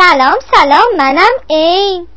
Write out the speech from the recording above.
سلام سلام منم عین